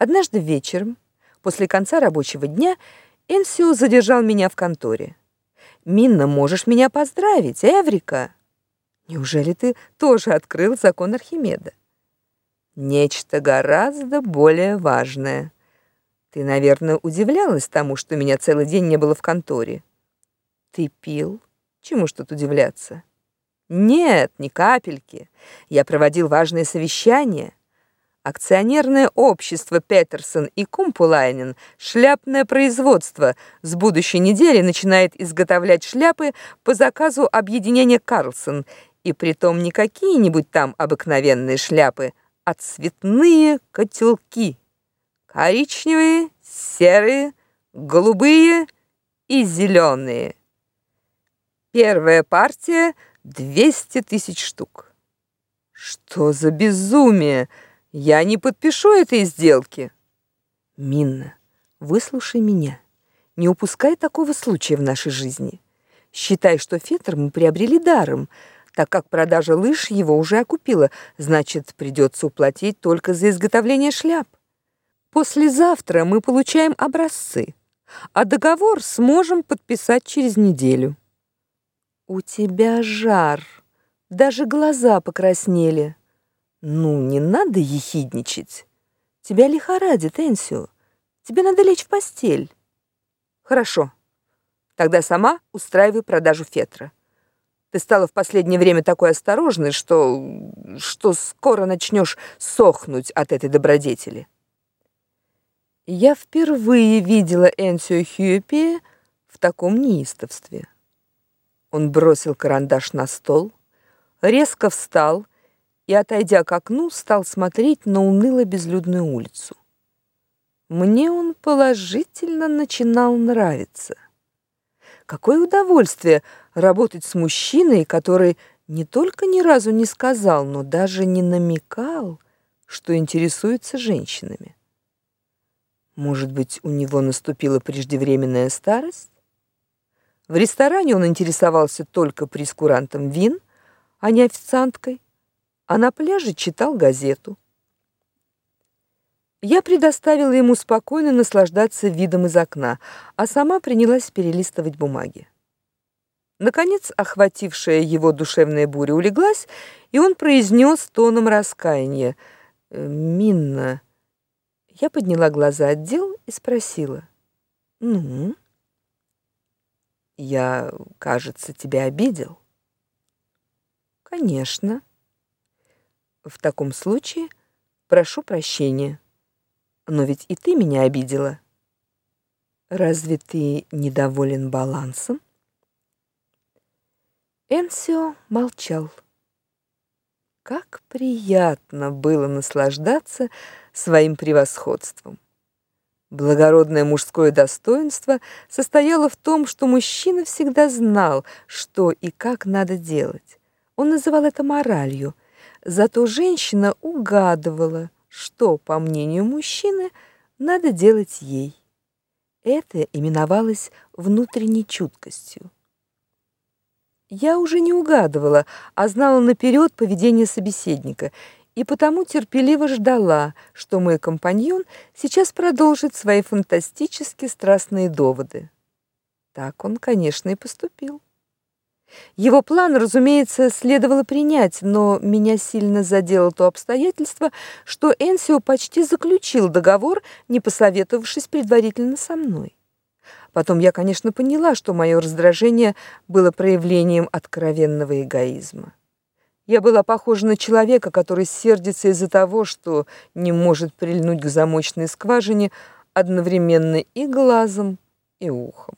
Однажды вечером, после конца рабочего дня, Энсио задержал меня в конторе. «Минна, можешь меня поздравить, Эврика!» «Неужели ты тоже открыл закон Архимеда?» «Нечто гораздо более важное. Ты, наверное, удивлялась тому, что меня целый день не было в конторе». «Ты пил? Чему ж тут удивляться?» «Нет, ни капельки. Я проводил важное совещание». Акционерное общество Петерсон и Кумпулайнен, шляпное производство, с будущей недели начинает изготовлять шляпы по заказу объединения Карлсон, и притом не какие-нибудь там обыкновенные шляпы, а цветные котелки. Коричневые, серые, голубые и зеленые. Первая партия — 200 тысяч штук. Что за безумие! Я не подпишу этой сделки. Минна, выслушай меня. Не упускай такого случая в нашей жизни. Считай, что фетр мы приобрели даром, так как продажа лыж его уже окупила, значит, придется уплатить только за изготовление шляп. Послезавтра мы получаем образцы, а договор сможем подписать через неделю. У тебя жар, даже глаза покраснели. Ну, не надо ехидничать. Тебя лихорадит, Энсио. Тебе надо лечь в постель. Хорошо. Тогда сама устраивай продажу фетра. Ты стала в последнее время такой осторожной, что что скоро начнешь сохнуть от этой добродетели. Я впервые видела Энсио Хьюпи в таком неистовстве. Он бросил карандаш на стол, резко встал и, отойдя к окну, стал смотреть на уныло-безлюдную улицу. Мне он положительно начинал нравиться. Какое удовольствие работать с мужчиной, который не только ни разу не сказал, но даже не намекал, что интересуется женщинами. Может быть, у него наступила преждевременная старость? В ресторане он интересовался только прескурантом вин, а не официанткой а на пляже читал газету. Я предоставила ему спокойно наслаждаться видом из окна, а сама принялась перелистывать бумаги. Наконец, охватившая его душевная буря улеглась, и он произнес тоном раскаяния: «Э, "Минна". Я подняла глаза от дел и спросила: "Ну, я, кажется, тебя обидел?" "Конечно", в таком случае прошу прощения. Но ведь и ты меня обидела. Разве ты недоволен балансом? Энсио молчал. Как приятно было наслаждаться своим превосходством. Благородное мужское достоинство состояло в том, что мужчина всегда знал, что и как надо делать. Он называл это моралью, Зато женщина угадывала, что, по мнению мужчины, надо делать ей. Это именовалось внутренней чуткостью. Я уже не угадывала, а знала наперед поведение собеседника, и потому терпеливо ждала, что мой компаньон сейчас продолжит свои фантастически страстные доводы. Так он, конечно, и поступил. Его план, разумеется, следовало принять, но меня сильно задело то обстоятельство, что Энсио почти заключил договор, не посоветовавшись предварительно со мной. Потом я, конечно, поняла, что мое раздражение было проявлением откровенного эгоизма. Я была похожа на человека, который сердится из-за того, что не может прильнуть к замочной скважине одновременно и глазом, и ухом.